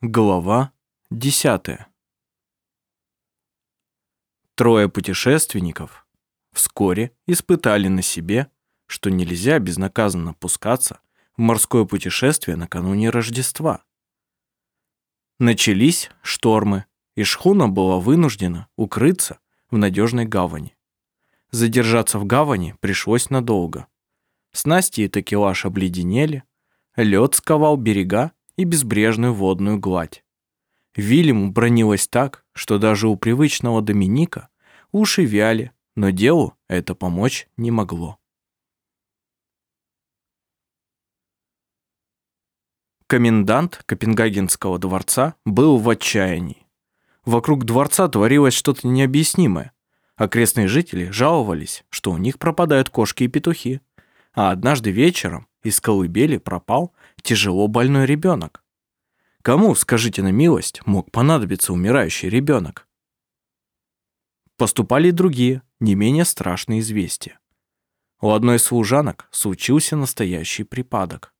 Глава 10. Трое путешественников вскоре испытали на себе, что нельзя безнаказанно пускаться в морское путешествие накануне Рождества. Начались штормы, и шхуна была вынуждена укрыться в надежной гавани. Задержаться в гавани пришлось надолго. Снасти и такелаж обледенели, лед сковал берега, и безбрежную водную гладь. Вильяму бронилось так, что даже у привычного Доминика уши вяли, но делу это помочь не могло. Комендант Копенгагенского дворца был в отчаянии. Вокруг дворца творилось что-то необъяснимое. Окрестные жители жаловались, что у них пропадают кошки и петухи. А однажды вечером из колыбели пропал тяжело больной ребенок. Кому, скажите на милость, мог понадобиться умирающий ребенок? Поступали и другие, не менее страшные известия. У одной из служанок случился настоящий припадок.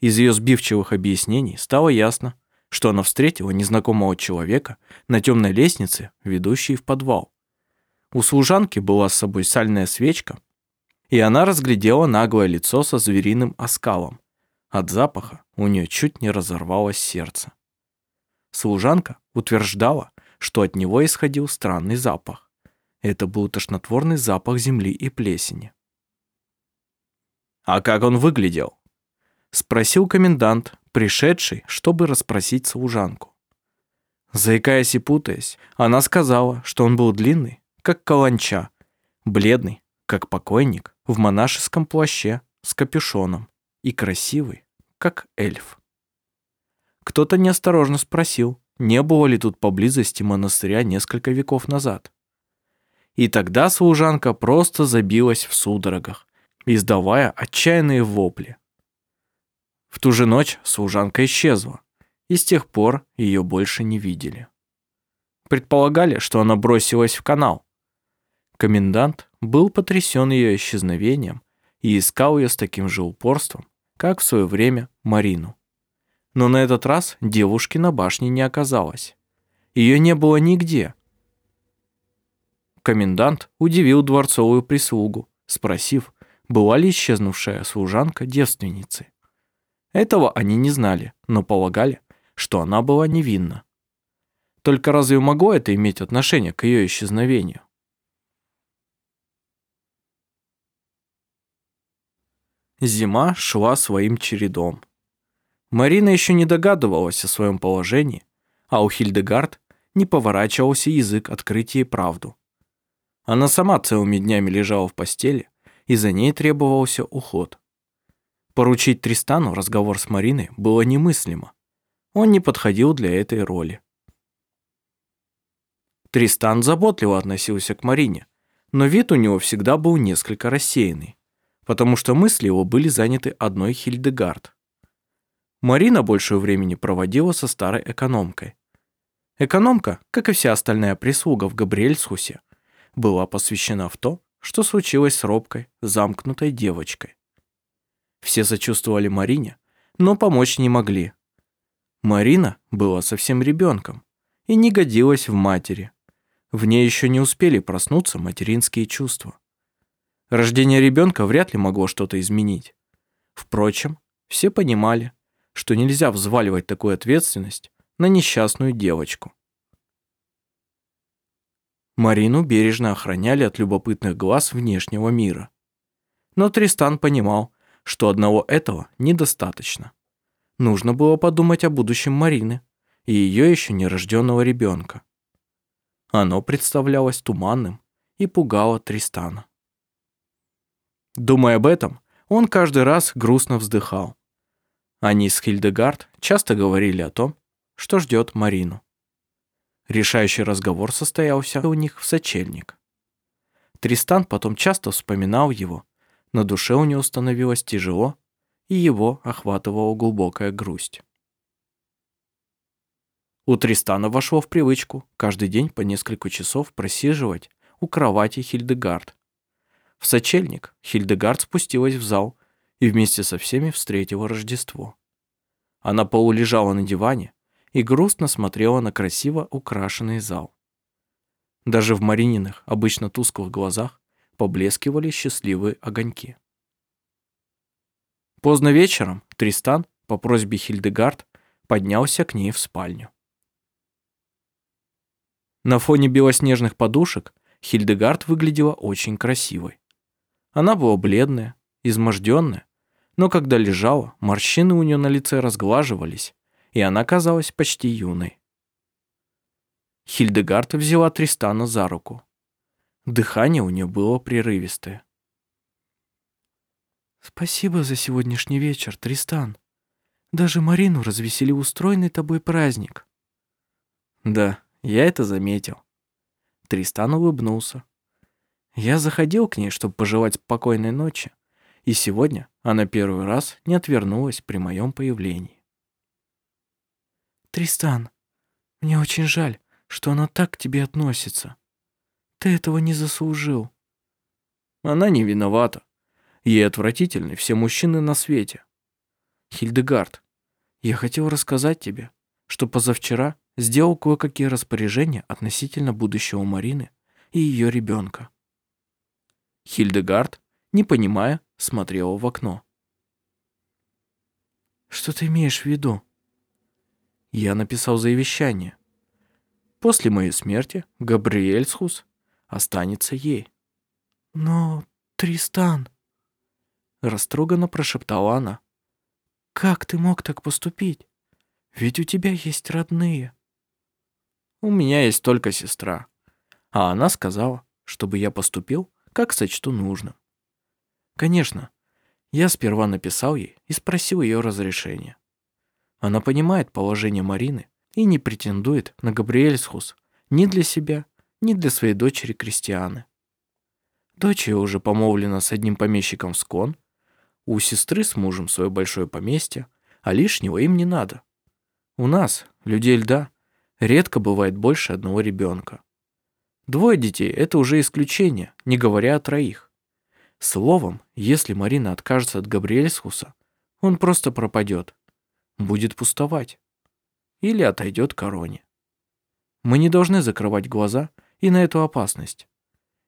Из ее сбивчивых объяснений стало ясно, что она встретила незнакомого человека на темной лестнице, ведущей в подвал. У служанки была с собой сальная свечка, и она разглядела наглое лицо со звериным оскалом. От запаха у нее чуть не разорвалось сердце. Служанка утверждала, что от него исходил странный запах. Это был тошнотворный запах земли и плесени. «А как он выглядел?» Спросил комендант, пришедший, чтобы расспросить служанку. Заикаясь и путаясь, она сказала, что он был длинный, как каланча, бледный, как покойник, в монашеском плаще с капюшоном и красивый, как эльф. Кто-то неосторожно спросил, не было ли тут поблизости монастыря несколько веков назад. И тогда служанка просто забилась в судорогах, издавая отчаянные вопли. В ту же ночь служанка исчезла, и с тех пор ее больше не видели. Предполагали, что она бросилась в канал. Комендант был потрясен ее исчезновением и искал ее с таким же упорством, как в свое время Марину. Но на этот раз девушки на башне не оказалось. Ее не было нигде. Комендант удивил дворцовую прислугу, спросив, была ли исчезнувшая служанка девственницей. Этого они не знали, но полагали, что она была невинна. Только разве могло это иметь отношение к ее исчезновению? Зима шла своим чередом. Марина еще не догадывалась о своем положении, а у Хильдегард не поворачивался язык открыть ей правду. Она сама целыми днями лежала в постели, и за ней требовался уход. Поручить Тристану разговор с Мариной было немыслимо. Он не подходил для этой роли. Тристан заботливо относился к Марине, но вид у него всегда был несколько рассеянный потому что мысли его были заняты одной Хильдегард. Марина большее времени проводила со старой экономкой. Экономка, как и вся остальная прислуга в Габриэльсхусе, была посвящена в то, что случилось с робкой, замкнутой девочкой. Все сочувствовали Марине, но помочь не могли. Марина была совсем ребенком и не годилась в матери. В ней еще не успели проснуться материнские чувства. Рождение ребенка вряд ли могло что-то изменить. Впрочем, все понимали, что нельзя взваливать такую ответственность на несчастную девочку. Марину бережно охраняли от любопытных глаз внешнего мира. Но Тристан понимал, что одного этого недостаточно. Нужно было подумать о будущем Марины и ее еще нерожденного ребенка. Оно представлялось туманным и пугало Тристана. Думая об этом, он каждый раз грустно вздыхал. Они с Хильдегард часто говорили о том, что ждет Марину. Решающий разговор состоялся у них в сочельник. Тристан потом часто вспоминал его, на душе у него становилось тяжело, и его охватывала глубокая грусть. У Тристана вошло в привычку каждый день по несколько часов просиживать у кровати Хильдегард, в сочельник Хильдегард спустилась в зал и вместе со всеми встретила Рождество. Она полулежала на диване и грустно смотрела на красиво украшенный зал. Даже в Марининых, обычно тусклых глазах, поблескивали счастливые огоньки. Поздно вечером Тристан, по просьбе Хильдегард, поднялся к ней в спальню. На фоне белоснежных подушек Хильдегард выглядела очень красивой. Она была бледная, изможденная, но когда лежала, морщины у нее на лице разглаживались, и она казалась почти юной. Хильдегард взяла Тристана за руку. Дыхание у нее было прерывистое. «Спасибо за сегодняшний вечер, Тристан. Даже Марину развеселил устроенный тобой праздник». «Да, я это заметил». Тристан улыбнулся. Я заходил к ней, чтобы пожелать спокойной ночи, и сегодня она первый раз не отвернулась при моем появлении. «Тристан, мне очень жаль, что она так к тебе относится. Ты этого не заслужил». Она не виновата. Ей отвратительны все мужчины на свете. Хильдегард, я хотел рассказать тебе, что позавчера сделал кое-какие распоряжения относительно будущего Марины и ее ребенка. Хильдегард, не понимая, смотрела в окно. «Что ты имеешь в виду?» Я написал завещание. После моей смерти Габриэльсхус останется ей. «Но, Тристан...» Растроганно прошептала она. «Как ты мог так поступить? Ведь у тебя есть родные». «У меня есть только сестра». А она сказала, чтобы я поступил, как сочту нужным. Конечно, я сперва написал ей и спросил ее разрешения. Она понимает положение Марины и не претендует на Габриэльсхус ни для себя, ни для своей дочери Кристианы. Дочь ее уже помолвлена с одним помещиком в Скон, у сестры с мужем свое большое поместье, а лишнего им не надо. У нас, людей льда, редко бывает больше одного ребенка. Двое детей – это уже исключение, не говоря о троих. Словом, если Марина откажется от Габриэльсхуса, он просто пропадет, будет пустовать или отойдет короне. Мы не должны закрывать глаза и на эту опасность.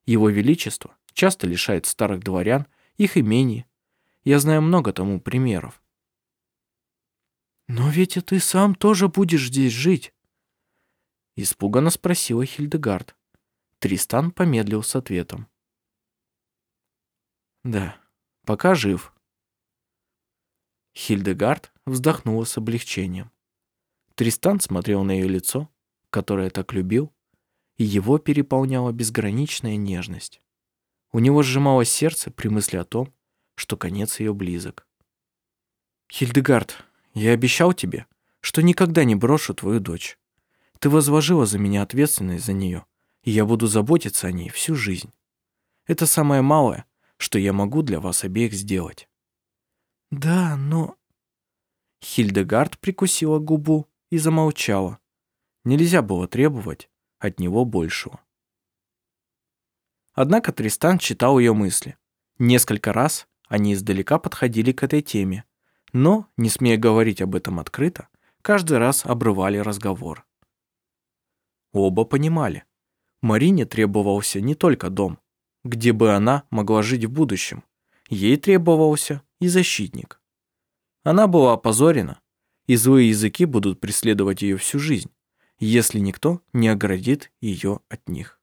Его Величество часто лишает старых дворян их имений. Я знаю много тому примеров. «Но ведь и ты сам тоже будешь здесь жить», — испуганно спросила Хильдегард. Тристан помедлил с ответом. Да, пока жив. Хильдегард вздохнула с облегчением. Тристан смотрел на ее лицо, которое так любил, и его переполняла безграничная нежность. У него сжималось сердце при мысли о том, что конец ее близок. «Хильдегард, я обещал тебе, что никогда не брошу твою дочь. Ты возложила за меня ответственность за нее, и я буду заботиться о ней всю жизнь. Это самое малое, что я могу для вас обеих сделать». «Да, но...» Хильдегард прикусила губу и замолчала. Нельзя было требовать от него большего. Однако Тристан читал ее мысли. Несколько раз они издалека подходили к этой теме, но, не смея говорить об этом открыто, каждый раз обрывали разговор. Оба понимали. Марине требовался не только дом, где бы она могла жить в будущем. Ей требовался и защитник. Она была опозорена, и злые языки будут преследовать ее всю жизнь, если никто не оградит ее от них.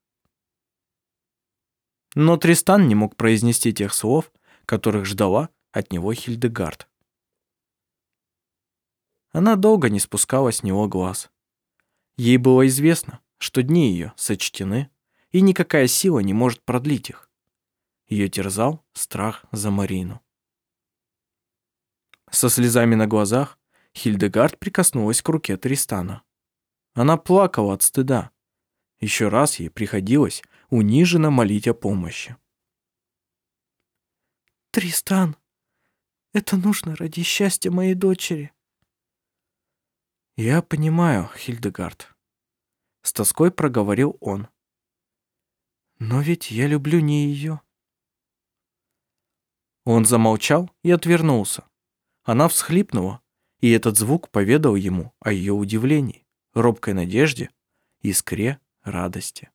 Но Тристан не мог произнести тех слов, которых ждала от него Хильдегард. Она долго не спускала с него глаз. Ей было известно, что дни ее сочтены, и никакая сила не может продлить их. Ее терзал страх за Марину. Со слезами на глазах Хильдегард прикоснулась к руке Тристана. Она плакала от стыда. Еще раз ей приходилось униженно молить о помощи. «Тристан, это нужно ради счастья моей дочери». «Я понимаю, Хильдегард», — с тоской проговорил он. Но ведь я люблю не ее. Он замолчал и отвернулся. Она всхлипнула, И этот звук поведал ему о ее удивлении, робкой надежде, искре радости.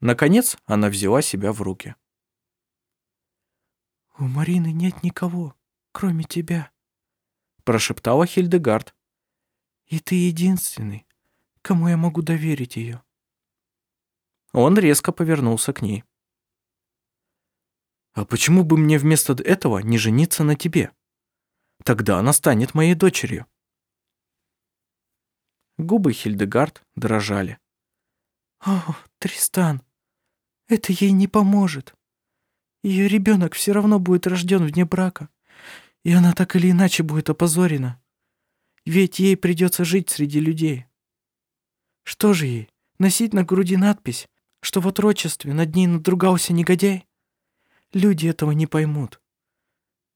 Наконец она взяла себя в руки. «У Марины нет никого, кроме тебя», — прошептала Хильдегард. «И ты единственный, кому я могу доверить ее». Он резко повернулся к ней. «А почему бы мне вместо этого не жениться на тебе? Тогда она станет моей дочерью». Губы Хильдегард дрожали. «О, Тристан, это ей не поможет. Ее ребенок все равно будет рожден вне брака, и она так или иначе будет опозорена. Ведь ей придется жить среди людей. Что же ей, носить на груди надпись, что в отрочестве над ней надругался негодяй? Люди этого не поймут.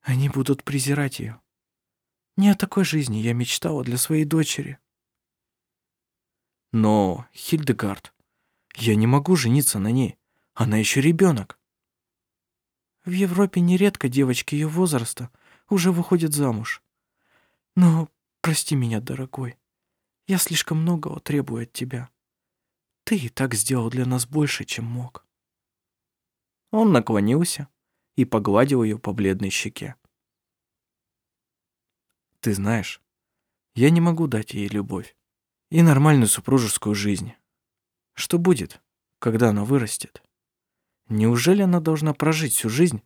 Они будут презирать ее. Не о такой жизни я мечтала для своей дочери. Но, Хильдегард, я не могу жениться на ней. Она еще ребенок. В Европе нередко девочки ее возраста уже выходят замуж. Но прости меня, дорогой, я слишком многого требую от тебя. Ты и так сделал для нас больше, чем мог. Он наклонился и погладил ее по бледной щеке. Ты знаешь, я не могу дать ей любовь и нормальную супружескую жизнь. Что будет, когда она вырастет? Неужели она должна прожить всю жизнь,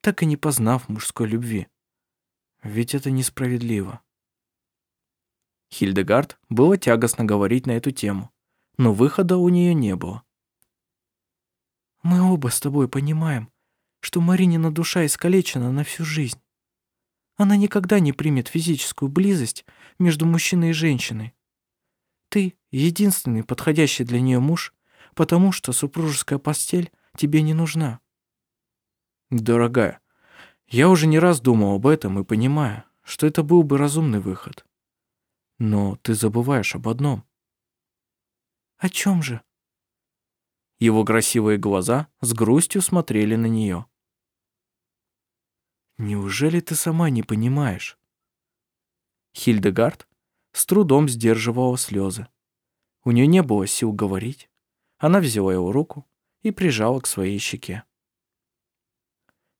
так и не познав мужской любви? Ведь это несправедливо. Хильдегард было тягостно говорить на эту тему, но выхода у нее не было. «Мы оба с тобой понимаем, что Маринина душа искалечена на всю жизнь. Она никогда не примет физическую близость между мужчиной и женщиной. Ты — единственный подходящий для нее муж, потому что супружеская постель тебе не нужна. Дорогая, я уже не раз думал об этом и понимаю, что это был бы разумный выход. Но ты забываешь об одном. О чем же? Его красивые глаза с грустью смотрели на нее. Неужели ты сама не понимаешь? Хильдегард с трудом сдерживала слезы. У нее не было сил говорить. Она взяла его руку и прижала к своей щеке.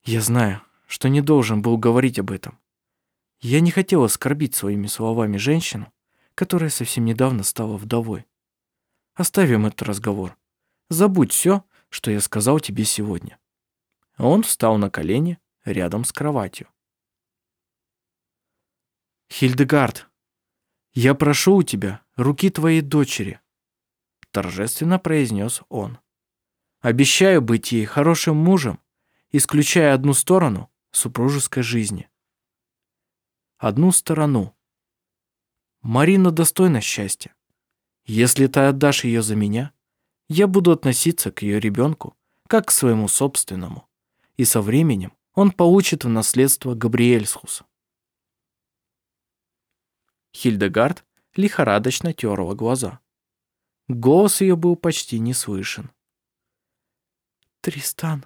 «Я знаю, что не должен был говорить об этом. Я не хотел оскорбить своими словами женщину, которая совсем недавно стала вдовой. Оставим этот разговор. Забудь все, что я сказал тебе сегодня». Он встал на колени рядом с кроватью. «Хильдегард, я прошу у тебя руки твоей дочери», торжественно произнес он. Обещаю быть ей хорошим мужем, исключая одну сторону супружеской жизни. Одну сторону. Марина достойна счастья. Если ты отдашь ее за меня, я буду относиться к ее ребенку как к своему собственному, и со временем он получит в наследство Габриэльсхус. Хильдегард лихорадочно терла глаза. Голос ее был почти не слышен. Тристан,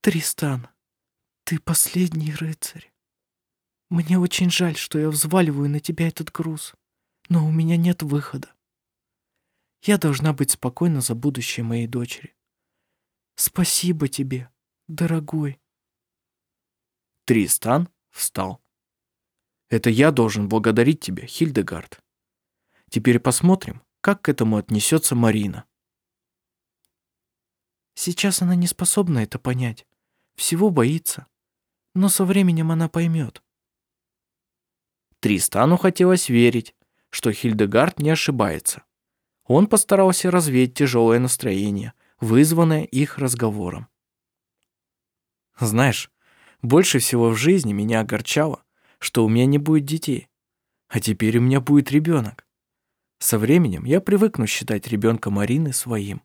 Тристан, ты последний рыцарь. Мне очень жаль, что я взваливаю на тебя этот груз, но у меня нет выхода. Я должна быть спокойна за будущее моей дочери. Спасибо тебе, дорогой. Тристан встал. Это я должен благодарить тебя, Хильдегард. Теперь посмотрим, как к этому отнесется Марина. Сейчас она не способна это понять. Всего боится. Но со временем она поймет. Тристану хотелось верить, что Хильдегард не ошибается. Он постарался развеять тяжелое настроение, вызванное их разговором. Знаешь, больше всего в жизни меня огорчало, что у меня не будет детей. А теперь у меня будет ребенок. Со временем я привыкну считать ребенка Марины своим.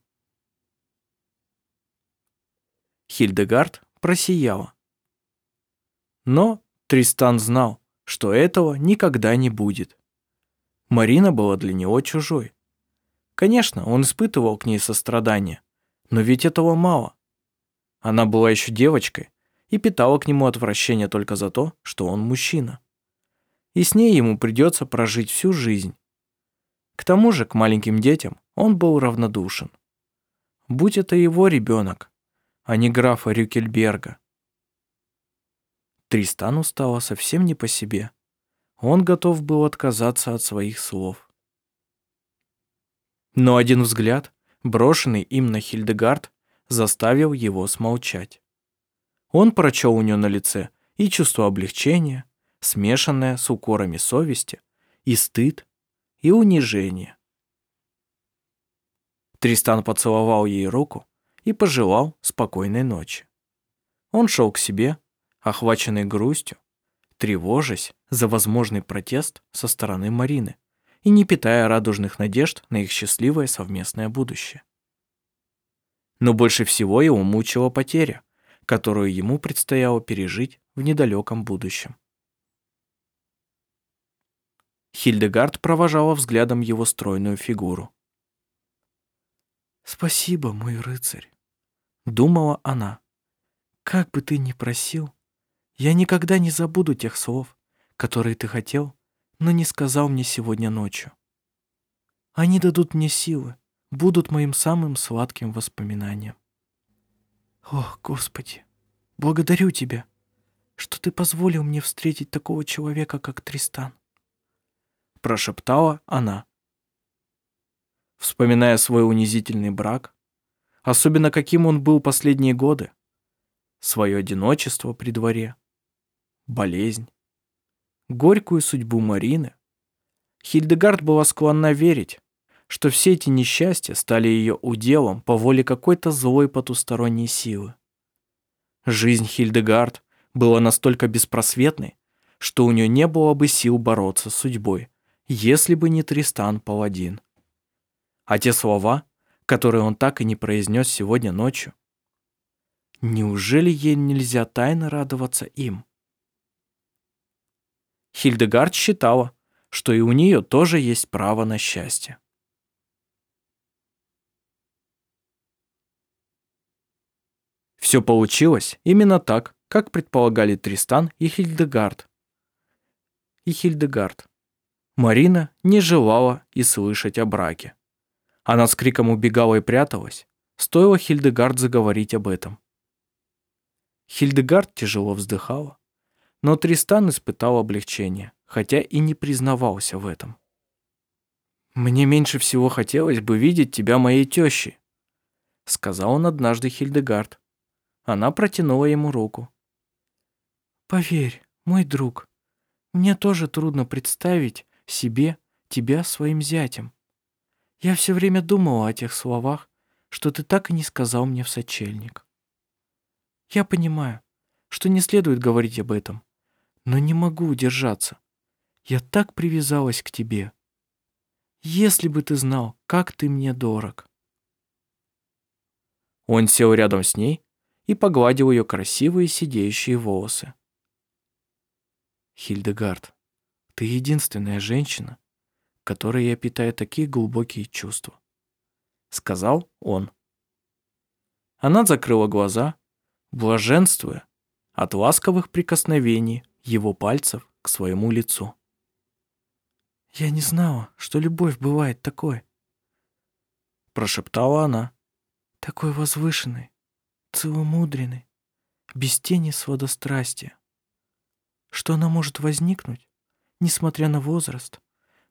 Хильдегард просияла. Но Тристан знал, что этого никогда не будет. Марина была для него чужой. Конечно, он испытывал к ней сострадание, но ведь этого мало. Она была еще девочкой и питала к нему отвращение только за то, что он мужчина. и с ней ему придется прожить всю жизнь. К тому же к маленьким детям он был равнодушен. Будь это его ребенок, а не графа Рюкельберга. Тристану стало совсем не по себе. Он готов был отказаться от своих слов. Но один взгляд, брошенный им на Хильдегард, заставил его смолчать. Он прочел у нее на лице и чувство облегчения, смешанное с укорами совести, и стыд, и унижение. Тристан поцеловал ей руку и пожелал спокойной ночи. Он шел к себе, охваченный грустью, тревожась за возможный протест со стороны Марины и не питая радужных надежд на их счастливое совместное будущее. Но больше всего его мучила потеря, которую ему предстояло пережить в недалеком будущем. Хильдегард провожала взглядом его стройную фигуру. «Спасибо, мой рыцарь», — думала она. «Как бы ты ни просил, я никогда не забуду тех слов, которые ты хотел, но не сказал мне сегодня ночью. Они дадут мне силы, будут моим самым сладким воспоминанием. О, Господи, благодарю Тебя, что Ты позволил мне встретить такого человека, как Тристан. Прошептала она. Вспоминая свой унизительный брак, особенно каким он был последние годы, свое одиночество при дворе, болезнь, горькую судьбу Марины, Хильдегард была склонна верить, что все эти несчастья стали ее уделом по воле какой-то злой потусторонней силы. Жизнь Хильдегард была настолько беспросветной, что у нее не было бы сил бороться с судьбой, если бы не Тристан Паладин. А те слова, которые он так и не произнес сегодня ночью, неужели ей нельзя тайно радоваться им? Хильдегард считала, что и у нее тоже есть право на счастье. Все получилось именно так, как предполагали Тристан и Хильдегард. И Хильдегард. Марина не желала и слышать о браке. Она с криком убегала и пряталась, стоило Хильдегард заговорить об этом. Хильдегард тяжело вздыхала, но Тристан испытал облегчение, хотя и не признавался в этом. «Мне меньше всего хотелось бы видеть тебя моей тещей», сказал он однажды Хильдегард. Она протянула ему руку. «Поверь, мой друг, мне тоже трудно представить себе тебя своим зятем. Я все время думала о тех словах, что ты так и не сказал мне в сочельник. Я понимаю, что не следует говорить об этом, но не могу удержаться. Я так привязалась к тебе. Если бы ты знал, как ты мне дорог». Он сел рядом с ней и погладил ее красивые сидеющие волосы. «Хильдегард, ты единственная женщина, которой я питаю такие глубокие чувства», — сказал он. Она закрыла глаза, блаженствуя от ласковых прикосновений его пальцев к своему лицу. «Я не знала, что любовь бывает такой», — прошептала она. «Такой возвышенной, целомудренной, без тени сводострастия. Что она может возникнуть, несмотря на возраст,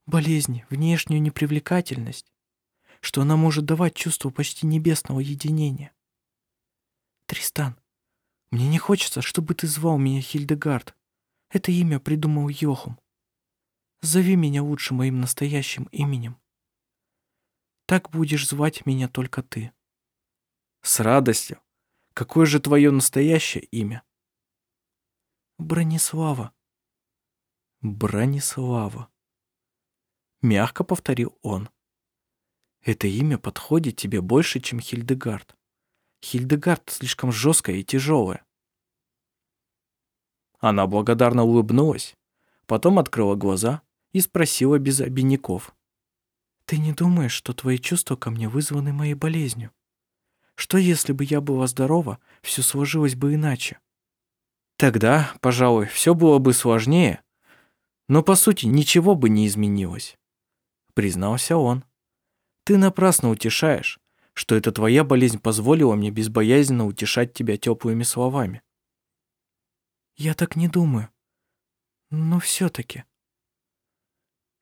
болезни, внешнюю непривлекательность, что она может давать чувство почти небесного единения. Тристан, мне не хочется, чтобы ты звал меня Хильдегард. Это имя придумал Йохум. Зови меня лучше моим настоящим именем. Так будешь звать меня только ты. С радостью. Какое же твое настоящее имя? Бронислава. Бронислава. Мягко повторил он. Это имя подходит тебе больше, чем Хильдегард. Хильдегард слишком жесткая и тяжелая. Она благодарно улыбнулась, потом открыла глаза и спросила без обиняков. «Ты не думаешь, что твои чувства ко мне вызваны моей болезнью? Что если бы я была здорова, все сложилось бы иначе?» «Тогда, пожалуй, все было бы сложнее. Но по сути ничего бы не изменилось. Признался он. Ты напрасно утешаешь, что эта твоя болезнь позволила мне безбоязненно утешать тебя теплыми словами. Я так не думаю. Но все-таки.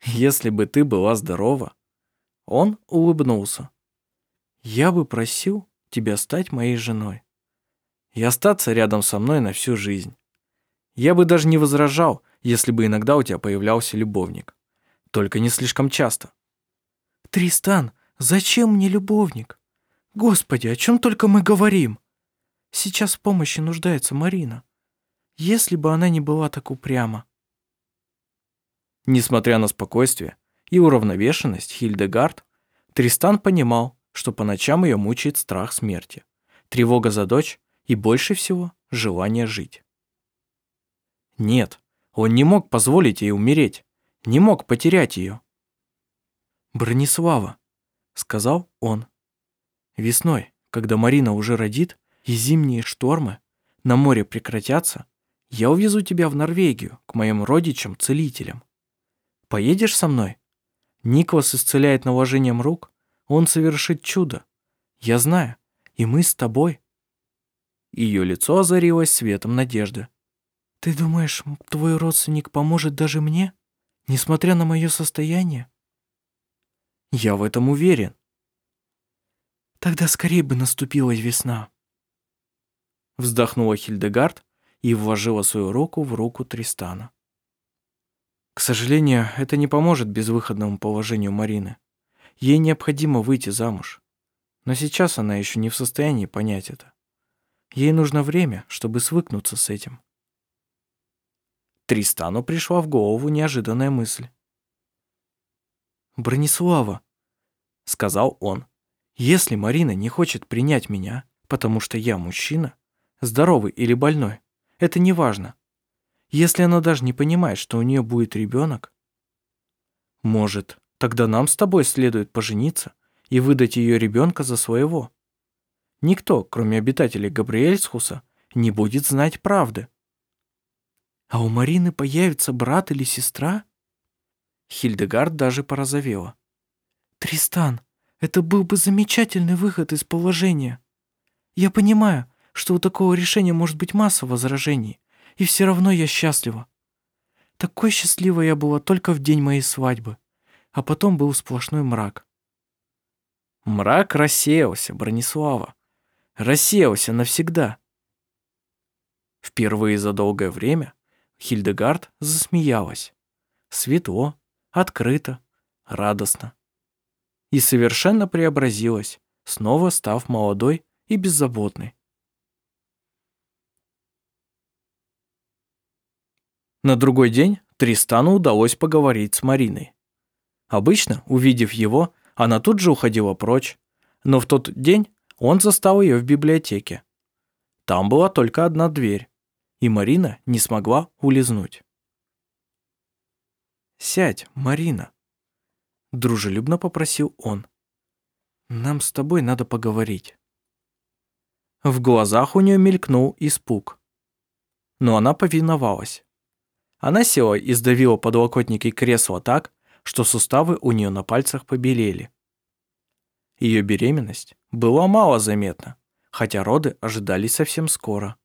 Если бы ты была здорова, он улыбнулся. Я бы просил тебя стать моей женой и остаться рядом со мной на всю жизнь. Я бы даже не возражал, если бы иногда у тебя появлялся любовник. Только не слишком часто. Тристан, зачем мне любовник? Господи, о чем только мы говорим? Сейчас в помощи нуждается Марина. Если бы она не была так упряма. Несмотря на спокойствие и уравновешенность Хильдегард, Тристан понимал, что по ночам ее мучает страх смерти, тревога за дочь и больше всего желание жить. Нет, он не мог позволить ей умереть, не мог потерять ее. «Бронислава», — сказал он, — «весной, когда Марина уже родит, и зимние штормы на море прекратятся, я увезу тебя в Норвегию к моим родичам-целителям. Поедешь со мной? Никвас исцеляет наложением рук, он совершит чудо. Я знаю, и мы с тобой». Ее лицо озарилось светом надежды. «Ты думаешь, твой родственник поможет даже мне, несмотря на мое состояние?» «Я в этом уверен». «Тогда скорее бы наступила весна». Вздохнула Хильдегард и вложила свою руку в руку Тристана. К сожалению, это не поможет безвыходному положению Марины. Ей необходимо выйти замуж. Но сейчас она еще не в состоянии понять это. Ей нужно время, чтобы свыкнуться с этим. Тристану пришла в голову неожиданная мысль. «Бронислава», — сказал он, — «если Марина не хочет принять меня, потому что я мужчина, здоровый или больной, это не важно. Если она даже не понимает, что у нее будет ребенок, может, тогда нам с тобой следует пожениться и выдать ее ребенка за своего. Никто, кроме обитателей Габриэльсхуса, не будет знать правды. А у Марины появится брат или сестра? Хильдегард даже порозовела. Тристан, это был бы замечательный выход из положения. Я понимаю, что у такого решения может быть масса возражений, и все равно я счастлива. Такой счастливой я была только в день моей свадьбы, а потом был сплошной мрак. Мрак рассеялся, Бронислава. Рассеялся навсегда. Впервые за долгое время Хильдегард засмеялась. Светло, открыто, радостно. И совершенно преобразилась, снова став молодой и беззаботной. На другой день Тристану удалось поговорить с Мариной. Обычно, увидев его, она тут же уходила прочь, но в тот день он застал ее в библиотеке. Там была только одна дверь, и Марина не смогла улизнуть. «Сядь, Марина», — дружелюбно попросил он. «Нам с тобой надо поговорить». В глазах у нее мелькнул испуг. Но она повиновалась. Она села и сдавила подлокотники кресла так, что суставы у нее на пальцах побелели. Ее беременность была мало заметна, хотя роды ожидались совсем скоро.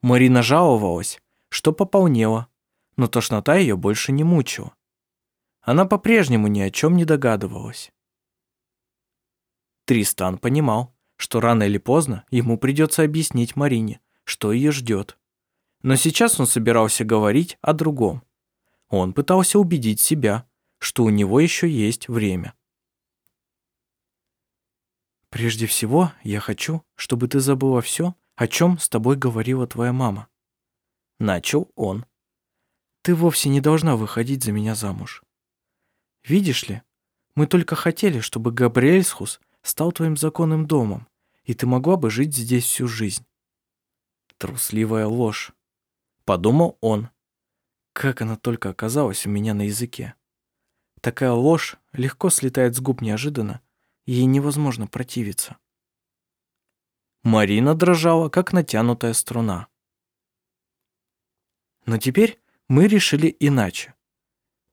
Марина жаловалась, что пополнела, но тошнота ее больше не мучила. Она по-прежнему ни о чем не догадывалась. Тристан понимал, что рано или поздно ему придется объяснить Марине, что ее ждет. Но сейчас он собирался говорить о другом. Он пытался убедить себя, что у него еще есть время. «Прежде всего, я хочу, чтобы ты забыла все, о чем с тобой говорила твоя мама». Начал он. «Ты вовсе не должна выходить за меня замуж. Видишь ли, мы только хотели, чтобы Габриэльсхус стал твоим законным домом, и ты могла бы жить здесь всю жизнь». Трусливая ложь. Подумал он. Как она только оказалась у меня на языке. Такая ложь легко слетает с губ неожиданно, ей невозможно противиться. Марина дрожала, как натянутая струна. Но теперь мы решили иначе.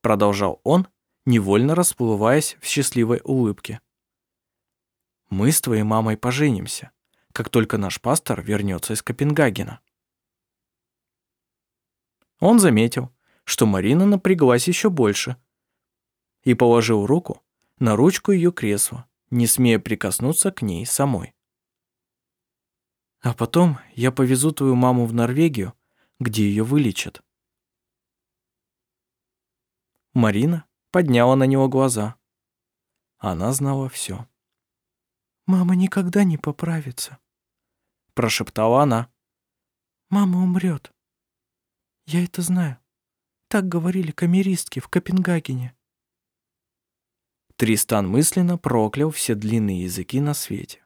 Продолжал он, невольно расплываясь в счастливой улыбке. Мы с твоей мамой поженимся, как только наш пастор вернется из Копенгагена. Он заметил, что Марина напряглась еще больше и положил руку на ручку ее кресла, не смея прикоснуться к ней самой. А потом я повезу твою маму в Норвегию, где ее вылечат. Марина подняла на него глаза. Она знала все. «Мама никогда не поправится», — прошептала она. «Мама умрет. Я это знаю. Так говорили камеристки в Копенгагене». Тристан мысленно проклял все длинные языки на свете.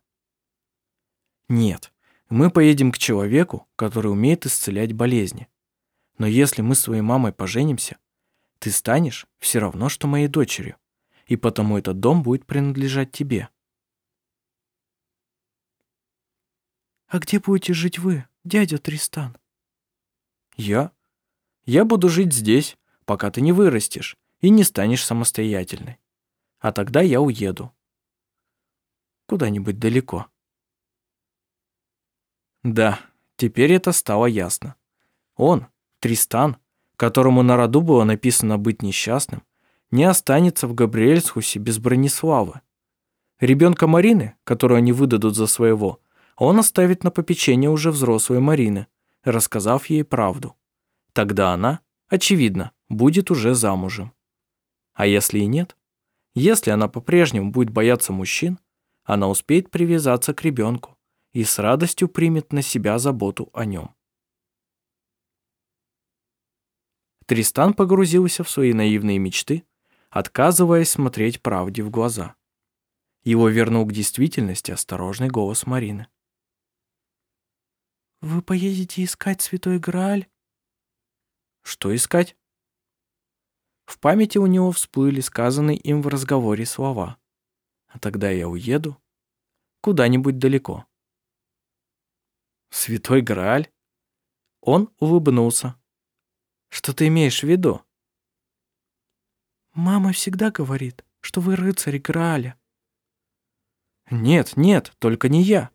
«Нет, мы поедем к человеку, который умеет исцелять болезни. Но если мы с твоей мамой поженимся, ты станешь все равно, что моей дочерью, и потому этот дом будет принадлежать тебе. А где будете жить вы, дядя Тристан? Я? Я буду жить здесь, пока ты не вырастешь и не станешь самостоятельной. А тогда я уеду. Куда-нибудь далеко. Да, теперь это стало ясно. Он, Тристан, которому на роду было написано быть несчастным, не останется в Габриэльсхусе без Брониславы. Ребенка Марины, которую они выдадут за своего, он оставит на попечение уже взрослой Марины, рассказав ей правду. Тогда она, очевидно, будет уже замужем. А если и нет? Если она по-прежнему будет бояться мужчин, она успеет привязаться к ребенку и с радостью примет на себя заботу о нем. Тристан погрузился в свои наивные мечты, отказываясь смотреть правде в глаза. Его вернул к действительности осторожный голос Марины. «Вы поедете искать Святой Грааль?» «Что искать?» В памяти у него всплыли сказанные им в разговоре слова. «А тогда я уеду куда-нибудь далеко». Святой Грааль? Он улыбнулся. Что ты имеешь в виду? Мама всегда говорит, что вы рыцарь Грааля. Нет, нет, только не я.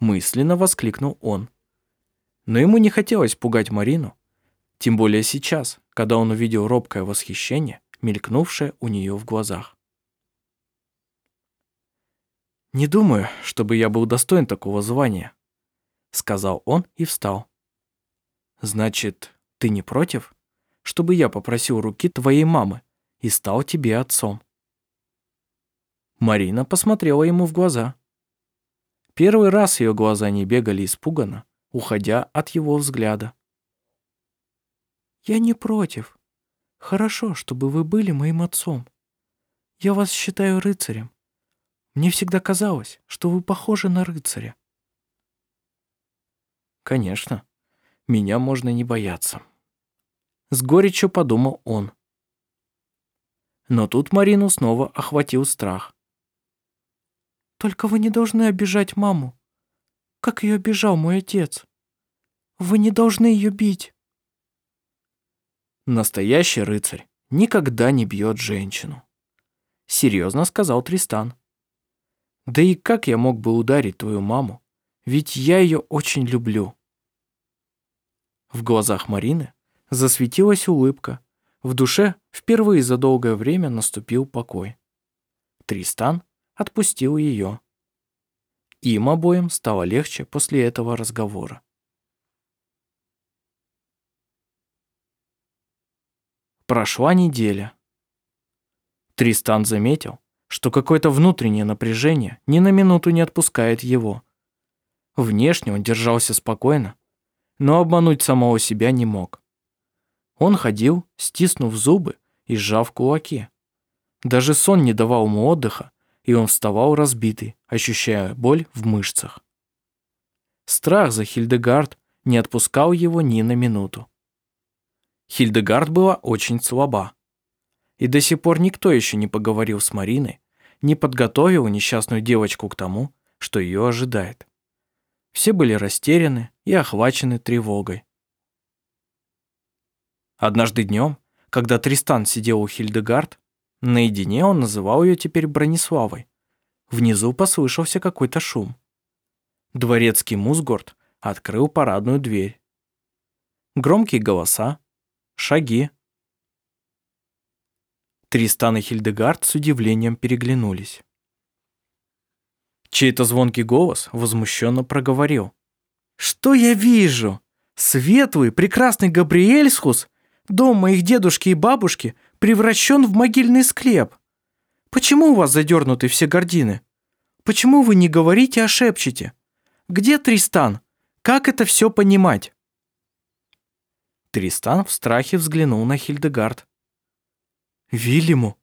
Мысленно воскликнул он. Но ему не хотелось пугать Марину, тем более сейчас, когда он увидел робкое восхищение, мелькнувшее у нее в глазах. «Не думаю, чтобы я был достоин такого звания», сказал он и встал. Значит, ты не против, чтобы я попросил руки твоей мамы и стал тебе отцом? Марина посмотрела ему в глаза. Первый раз ее глаза не бегали испуганно, уходя от его взгляда. «Я не против. Хорошо, чтобы вы были моим отцом. Я вас считаю рыцарем. Мне всегда казалось, что вы похожи на рыцаря. Конечно, меня можно не бояться. С горечью подумал он. Но тут Марину снова охватил страх. «Только вы не должны обижать маму, как ее обижал мой отец. Вы не должны ее бить». «Настоящий рыцарь никогда не бьет женщину», — серьезно сказал Тристан. «Да и как я мог бы ударить твою маму, ведь я ее очень люблю». В глазах Марины засветилась улыбка. В душе впервые за долгое время наступил покой. Тристан отпустил ее. Им обоим стало легче после этого разговора. Прошла неделя. Тристан заметил, что какое-то внутреннее напряжение ни на минуту не отпускает его. Внешне он держался спокойно, но обмануть самого себя не мог. Он ходил, стиснув зубы и сжав кулаки. Даже сон не давал ему отдыха, и он вставал разбитый, ощущая боль в мышцах. Страх за Хильдегард не отпускал его ни на минуту. Хильдегард была очень слаба. И до сих пор никто еще не поговорил с Мариной, не подготовил несчастную девочку к тому, что ее ожидает. Все были растеряны и охвачены тревогой. Однажды днем, когда Тристан сидел у Хильдегард, наедине он называл ее теперь Брониславой. Внизу послышался какой-то шум. Дворецкий Музгорд открыл парадную дверь. Громкие голоса, шаги. Тристан и Хильдегард с удивлением переглянулись. Чей-то звонкий голос возмущенно проговорил. «Что я вижу? Светлый, прекрасный Габриэльсхус, дом моих дедушки и бабушки, превращен в могильный склеп. Почему у вас задернуты все гардины? Почему вы не говорите, а шепчете? Где Тристан? Как это все понимать?» Тристан в страхе взглянул на Хильдегард. «Вильяму?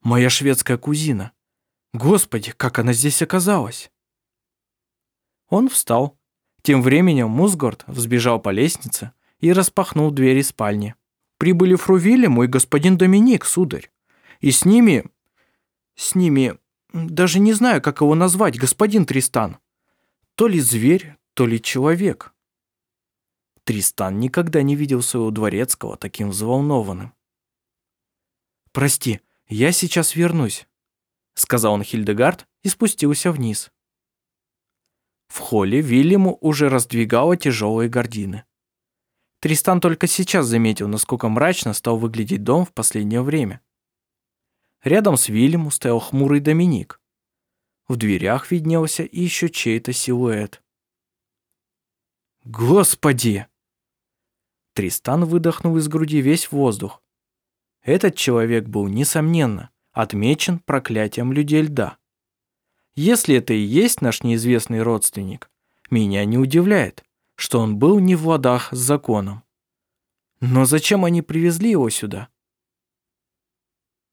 Моя шведская кузина. Господи, как она здесь оказалась?» Он встал. Тем временем Мусгорд взбежал по лестнице и распахнул двери спальни. «Прибыли фру Вильяму и господин Доминик, сударь. И с ними... с ними... даже не знаю, как его назвать, господин Тристан. То ли зверь, то ли человек». Тристан никогда не видел своего дворецкого таким взволнованным. «Прости, я сейчас вернусь», — сказал он Хильдегард и спустился вниз. В холле Вильяму уже раздвигала тяжелые гардины. Тристан только сейчас заметил, насколько мрачно стал выглядеть дом в последнее время. Рядом с Вильяму стоял хмурый Доминик. В дверях виднелся еще чей-то силуэт. «Господи!» Тристан выдохнул из груди весь воздух. Этот человек был, несомненно, отмечен проклятием людей льда. Если это и есть наш неизвестный родственник, меня не удивляет, что он был не в ладах с законом. Но зачем они привезли его сюда?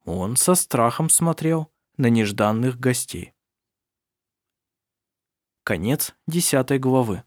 Он со страхом смотрел на нежданных гостей. Конец десятой главы.